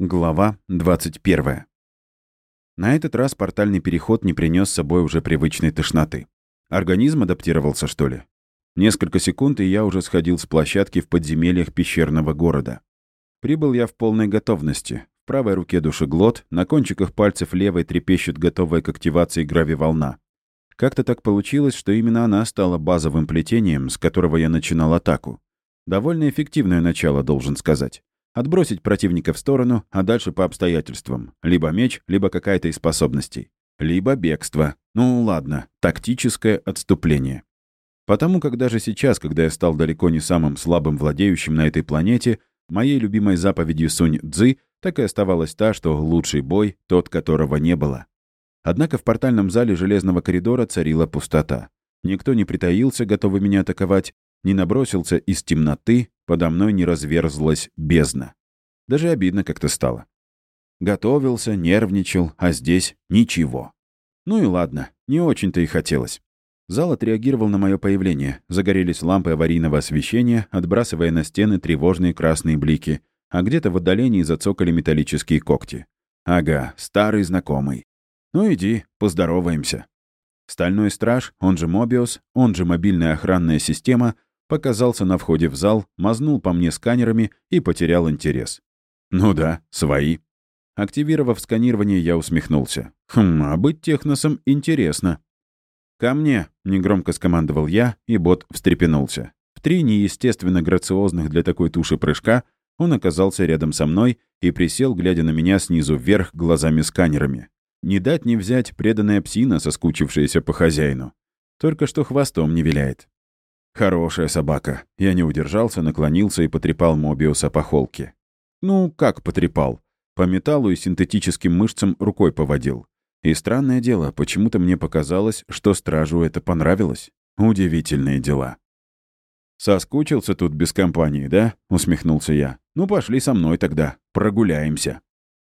Глава 21. На этот раз портальный переход не принес с собой уже привычной тошноты. Организм адаптировался, что ли? Несколько секунд, и я уже сходил с площадки в подземельях пещерного города. Прибыл я в полной готовности. В правой руке душеглот, на кончиках пальцев левой трепещет готовая к активации гравиволна. Как-то так получилось, что именно она стала базовым плетением, с которого я начинал атаку. Довольно эффективное начало, должен сказать. Отбросить противника в сторону, а дальше по обстоятельствам. Либо меч, либо какая-то из способностей. Либо бегство. Ну ладно, тактическое отступление. Потому как даже сейчас, когда я стал далеко не самым слабым владеющим на этой планете, моей любимой заповедью Сунь Цзы так и оставалась та, что лучший бой — тот, которого не было. Однако в портальном зале железного коридора царила пустота. Никто не притаился, готовый меня атаковать, не набросился из темноты, подо мной не разверзлась бездна. Даже обидно как-то стало. Готовился, нервничал, а здесь ничего. Ну и ладно, не очень-то и хотелось. Зал отреагировал на мое появление. Загорелись лампы аварийного освещения, отбрасывая на стены тревожные красные блики, а где-то в отдалении зацокали металлические когти. Ага, старый знакомый. Ну иди, поздороваемся. Стальной страж, он же Мобиус, он же мобильная охранная система, показался на входе в зал, мазнул по мне сканерами и потерял интерес. Ну да, свои. Активировав сканирование, я усмехнулся. Хм, а быть техносом интересно. «Ко мне!» — негромко скомандовал я, и бот встрепенулся. В три неестественно грациозных для такой туши прыжка он оказался рядом со мной и присел, глядя на меня снизу вверх глазами-сканерами. Не дать не взять преданная псина, соскучившаяся по хозяину. Только что хвостом не виляет. Хорошая собака. Я не удержался, наклонился и потрепал Мобиуса по холке. Ну, как потрепал? По металлу и синтетическим мышцам рукой поводил. И странное дело, почему-то мне показалось, что стражу это понравилось. Удивительные дела. «Соскучился тут без компании, да?» — усмехнулся я. «Ну, пошли со мной тогда. Прогуляемся».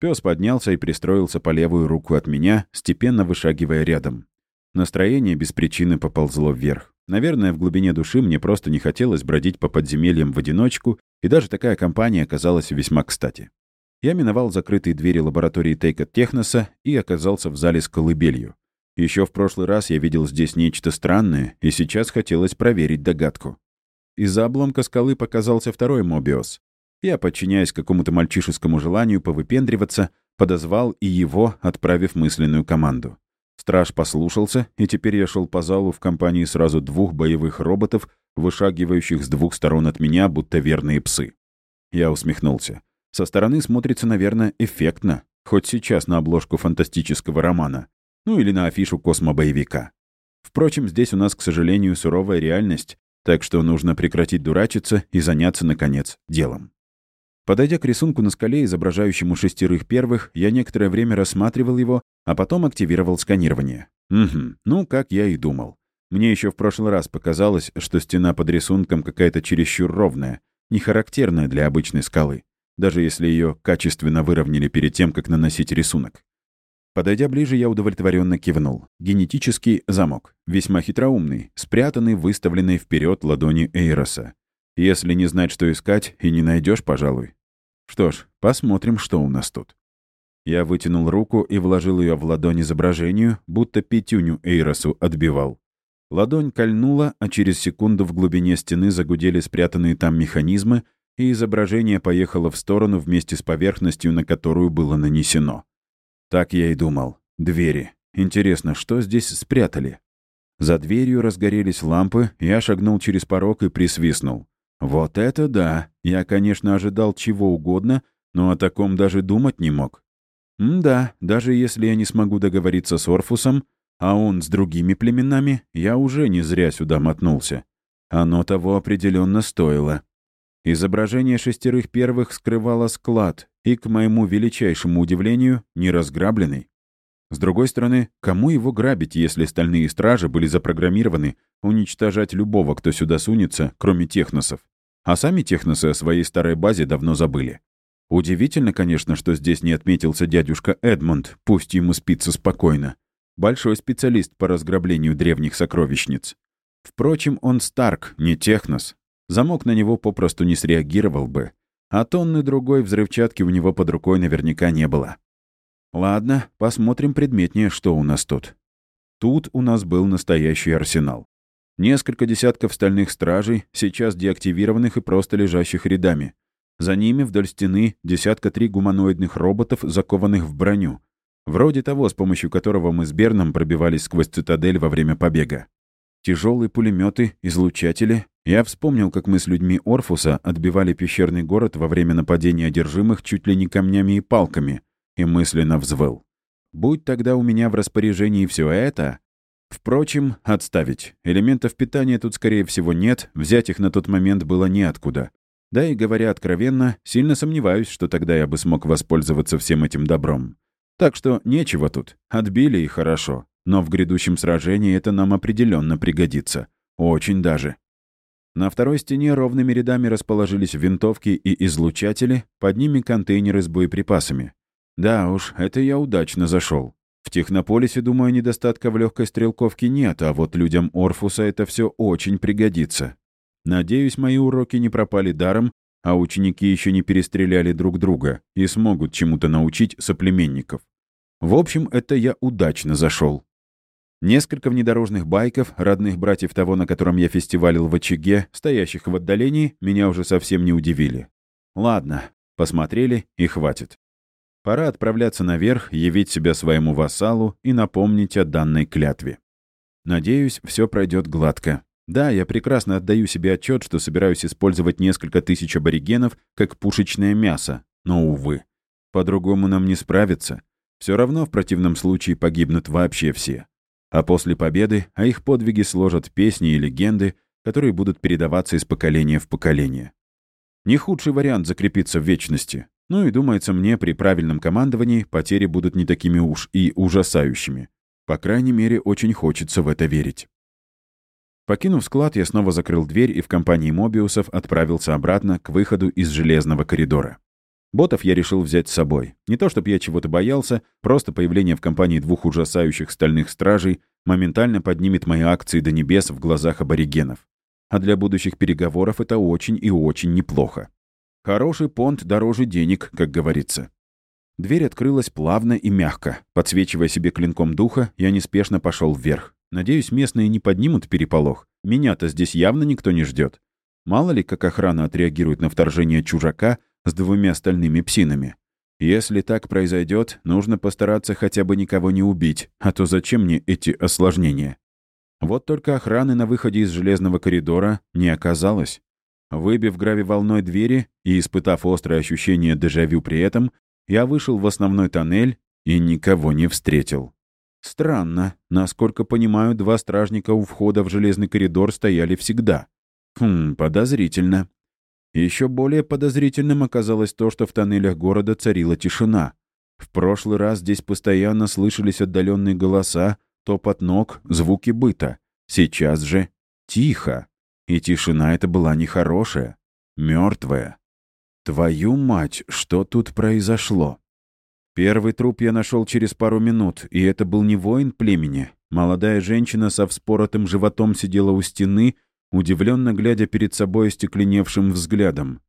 Пес поднялся и пристроился по левую руку от меня, степенно вышагивая рядом. Настроение без причины поползло вверх. Наверное, в глубине души мне просто не хотелось бродить по подземельям в одиночку, и даже такая компания оказалась весьма кстати. Я миновал закрытые двери лаборатории Тейка Техноса и оказался в зале с колыбелью. Еще в прошлый раз я видел здесь нечто странное, и сейчас хотелось проверить догадку. Из-за обломка скалы показался второй Мобиос. Я, подчиняясь какому-то мальчишескому желанию повыпендриваться, подозвал и его, отправив мысленную команду. Страж послушался, и теперь я шел по залу в компании сразу двух боевых роботов, вышагивающих с двух сторон от меня, будто верные псы. Я усмехнулся. Со стороны смотрится, наверное, эффектно, хоть сейчас на обложку фантастического романа, ну или на афишу космобоевика. Впрочем, здесь у нас, к сожалению, суровая реальность, так что нужно прекратить дурачиться и заняться, наконец, делом. Подойдя к рисунку на скале, изображающему шестерых первых, я некоторое время рассматривал его, а потом активировал сканирование. Угу, ну, как я и думал. Мне еще в прошлый раз показалось, что стена под рисунком какая-то чересчур ровная, не характерная для обычной скалы, даже если ее качественно выровняли перед тем, как наносить рисунок. Подойдя ближе, я удовлетворенно кивнул. Генетический замок. Весьма хитроумный, спрятанный, выставленный вперед ладони Эйроса. Если не знать, что искать, и не найдешь, пожалуй. Что ж, посмотрим, что у нас тут. Я вытянул руку и вложил ее в ладонь изображению, будто пятюню Эйросу отбивал. Ладонь кольнула, а через секунду в глубине стены загудели спрятанные там механизмы, и изображение поехало в сторону вместе с поверхностью, на которую было нанесено. Так я и думал. Двери. Интересно, что здесь спрятали? За дверью разгорелись лампы, я шагнул через порог и присвистнул. Вот это да! Я, конечно, ожидал чего угодно, но о таком даже думать не мог. М да, даже если я не смогу договориться с Орфусом, а он с другими племенами, я уже не зря сюда мотнулся. Оно того определенно стоило. Изображение шестерых первых скрывало склад, и, к моему величайшему удивлению, не разграбленный. С другой стороны, кому его грабить, если стальные стражи были запрограммированы уничтожать любого, кто сюда сунется, кроме техносов? А сами техносы о своей старой базе давно забыли. Удивительно, конечно, что здесь не отметился дядюшка Эдмонд, пусть ему спится спокойно. Большой специалист по разграблению древних сокровищниц. Впрочем, он Старк, не Технос. Замок на него попросту не среагировал бы. А тонны другой взрывчатки у него под рукой наверняка не было. Ладно, посмотрим предметнее, что у нас тут. Тут у нас был настоящий арсенал. Несколько десятков стальных стражей, сейчас деактивированных и просто лежащих рядами. За ними вдоль стены десятка три гуманоидных роботов, закованных в броню. Вроде того, с помощью которого мы с Берном пробивались сквозь цитадель во время побега. Тяжелые пулеметы, излучатели. Я вспомнил, как мы с людьми Орфуса отбивали пещерный город во время нападения одержимых чуть ли не камнями и палками, и мысленно взвыл. Будь тогда у меня в распоряжении все это... Впрочем, отставить. Элементов питания тут, скорее всего, нет, взять их на тот момент было неоткуда. Да и, говоря откровенно, сильно сомневаюсь, что тогда я бы смог воспользоваться всем этим добром. Так что нечего тут. Отбили и хорошо. Но в грядущем сражении это нам определенно пригодится. Очень даже. На второй стене ровными рядами расположились винтовки и излучатели, под ними контейнеры с боеприпасами. Да уж, это я удачно зашел. В Технополисе, думаю, недостатка в легкой стрелковке нет, а вот людям Орфуса это все очень пригодится. Надеюсь, мои уроки не пропали даром, а ученики еще не перестреляли друг друга и смогут чему-то научить соплеменников. В общем, это я удачно зашел. Несколько внедорожных байков, родных братьев того, на котором я фестивалил в очаге, стоящих в отдалении, меня уже совсем не удивили. Ладно, посмотрели и хватит. Пора отправляться наверх, явить себя своему вассалу и напомнить о данной клятве. Надеюсь, все пройдет гладко. Да, я прекрасно отдаю себе отчет, что собираюсь использовать несколько тысяч аборигенов как пушечное мясо, но, увы, по-другому нам не справиться. Все равно в противном случае погибнут вообще все. А после победы о их подвиге сложат песни и легенды, которые будут передаваться из поколения в поколение. Не худший вариант закрепиться в вечности. Ну и, думается мне, при правильном командовании потери будут не такими уж и ужасающими. По крайней мере, очень хочется в это верить. Покинув склад, я снова закрыл дверь и в компании Мобиусов отправился обратно к выходу из железного коридора. Ботов я решил взять с собой. Не то чтобы я чего-то боялся, просто появление в компании двух ужасающих стальных стражей моментально поднимет мои акции до небес в глазах аборигенов. А для будущих переговоров это очень и очень неплохо. Хороший понт дороже денег, как говорится. Дверь открылась плавно и мягко. Подсвечивая себе клинком духа, я неспешно пошел вверх. Надеюсь, местные не поднимут переполох. Меня-то здесь явно никто не ждет. Мало ли, как охрана отреагирует на вторжение чужака с двумя остальными псинами. Если так произойдет, нужно постараться хотя бы никого не убить, а то зачем мне эти осложнения? Вот только охраны на выходе из железного коридора не оказалось. Выбив грави волной двери и испытав острое ощущение дежавю при этом, я вышел в основной тоннель и никого не встретил. Странно. Насколько понимаю, два стражника у входа в железный коридор стояли всегда. Хм, подозрительно. Еще более подозрительным оказалось то, что в тоннелях города царила тишина. В прошлый раз здесь постоянно слышались отдаленные голоса, топот ног, звуки быта. Сейчас же тихо. И тишина эта была нехорошая, мертвая. Твою мать, что тут произошло? Первый труп я нашел через пару минут, и это был не воин племени. Молодая женщина со вспоротым животом сидела у стены, удивленно глядя перед собой остекленевшим взглядом.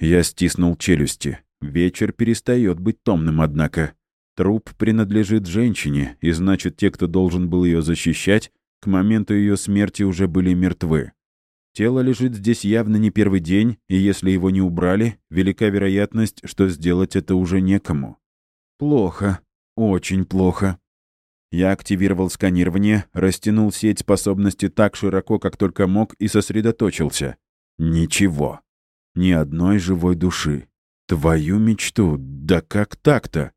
Я стиснул челюсти. Вечер перестает быть томным, однако. Труп принадлежит женщине, и значит, те, кто должен был ее защищать, к моменту ее смерти уже были мертвы. Тело лежит здесь явно не первый день, и если его не убрали, велика вероятность, что сделать это уже некому. Плохо. Очень плохо. Я активировал сканирование, растянул сеть способности так широко, как только мог, и сосредоточился. Ничего. Ни одной живой души. Твою мечту, да как так-то?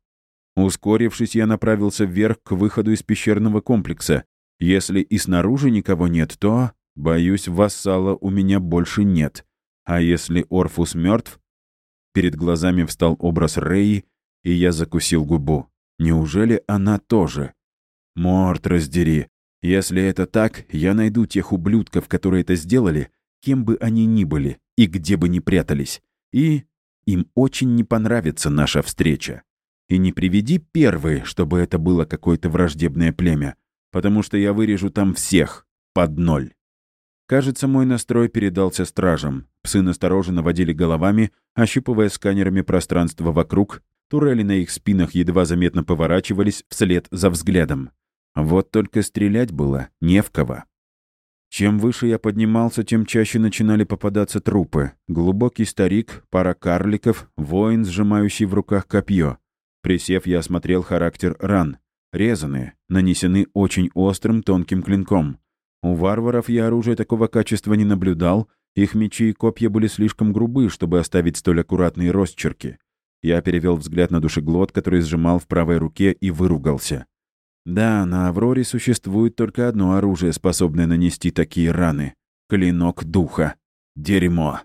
Ускорившись, я направился вверх к выходу из пещерного комплекса. Если и снаружи никого нет, то Боюсь, вассала у меня больше нет. А если Орфус мертв? Перед глазами встал образ Реи, и я закусил губу. Неужели она тоже? Морт раздери. Если это так, я найду тех ублюдков, которые это сделали, кем бы они ни были и где бы ни прятались. И им очень не понравится наша встреча. И не приведи первые, чтобы это было какое-то враждебное племя, потому что я вырежу там всех под ноль. Кажется, мой настрой передался стражам. Псы настороженно водили головами, ощупывая сканерами пространство вокруг, турели на их спинах едва заметно поворачивались вслед за взглядом. Вот только стрелять было не в кого. Чем выше я поднимался, тем чаще начинали попадаться трупы. Глубокий старик, пара карликов, воин, сжимающий в руках копье. Присев, я осмотрел характер ран. Резаны, нанесены очень острым тонким клинком. У варваров я оружия такого качества не наблюдал, их мечи и копья были слишком грубы, чтобы оставить столь аккуратные росчерки. Я перевел взгляд на душеглот, который сжимал в правой руке, и выругался. Да, на Авроре существует только одно оружие, способное нанести такие раны. Клинок духа. Дерьмо.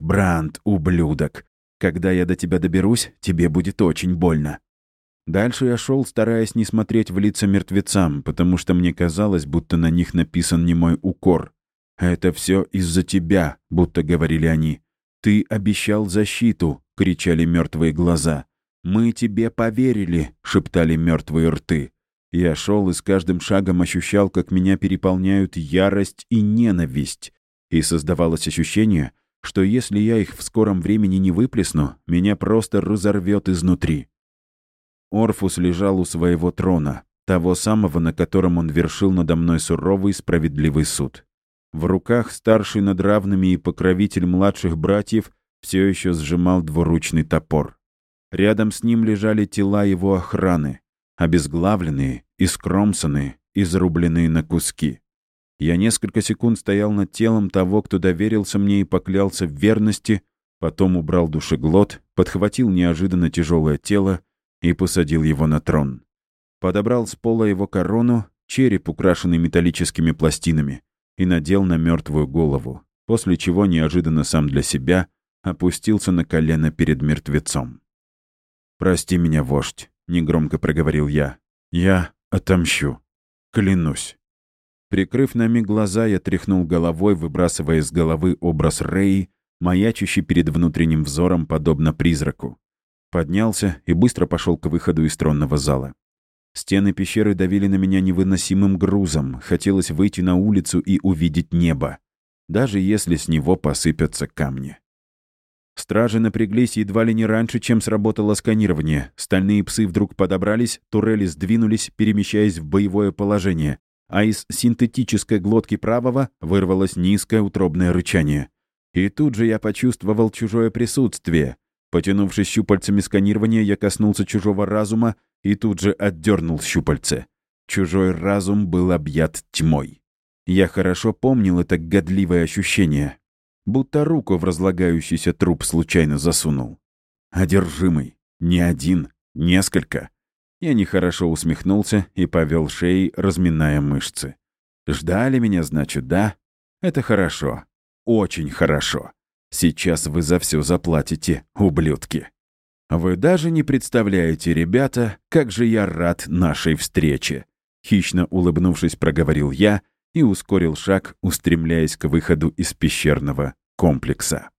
Бранд, ублюдок. Когда я до тебя доберусь, тебе будет очень больно. Дальше я шел, стараясь не смотреть в лица мертвецам, потому что мне казалось, будто на них написан не мой укор. «Это все из-за тебя», — будто говорили они. «Ты обещал защиту», — кричали мертвые глаза. «Мы тебе поверили», — шептали мертвые рты. Я шел и с каждым шагом ощущал, как меня переполняют ярость и ненависть. И создавалось ощущение, что если я их в скором времени не выплесну, меня просто разорвет изнутри. Орфус лежал у своего трона, того самого, на котором он вершил надо мной суровый справедливый суд. В руках старший над равными и покровитель младших братьев все еще сжимал двуручный топор. Рядом с ним лежали тела его охраны, обезглавленные, искромсанные, изрубленные на куски. Я несколько секунд стоял над телом того, кто доверился мне и поклялся в верности, потом убрал душеглот, подхватил неожиданно тяжелое тело и посадил его на трон. Подобрал с пола его корону, череп, украшенный металлическими пластинами, и надел на мертвую голову, после чего неожиданно сам для себя опустился на колено перед мертвецом. «Прости меня, вождь», — негромко проговорил я. «Я отомщу. Клянусь». Прикрыв на миг глаза, я тряхнул головой, выбрасывая из головы образ Рэй, маячущий перед внутренним взором, подобно призраку. Поднялся и быстро пошел к выходу из тронного зала. Стены пещеры давили на меня невыносимым грузом. Хотелось выйти на улицу и увидеть небо, даже если с него посыпятся камни. Стражи напряглись едва ли не раньше, чем сработало сканирование. Стальные псы вдруг подобрались, турели сдвинулись, перемещаясь в боевое положение, а из синтетической глотки правого вырвалось низкое утробное рычание. И тут же я почувствовал чужое присутствие. Потянувшись щупальцами сканирования, я коснулся чужого разума и тут же отдернул щупальце. Чужой разум был объят тьмой. Я хорошо помнил это годливое ощущение будто руку в разлагающийся труп случайно засунул. Одержимый. Не один, несколько. Я нехорошо усмехнулся и повел шеей, разминая мышцы. Ждали меня, значит, да? Это хорошо. Очень хорошо. Сейчас вы за все заплатите, ублюдки. Вы даже не представляете, ребята, как же я рад нашей встрече. Хищно улыбнувшись, проговорил я и ускорил шаг, устремляясь к выходу из пещерного комплекса.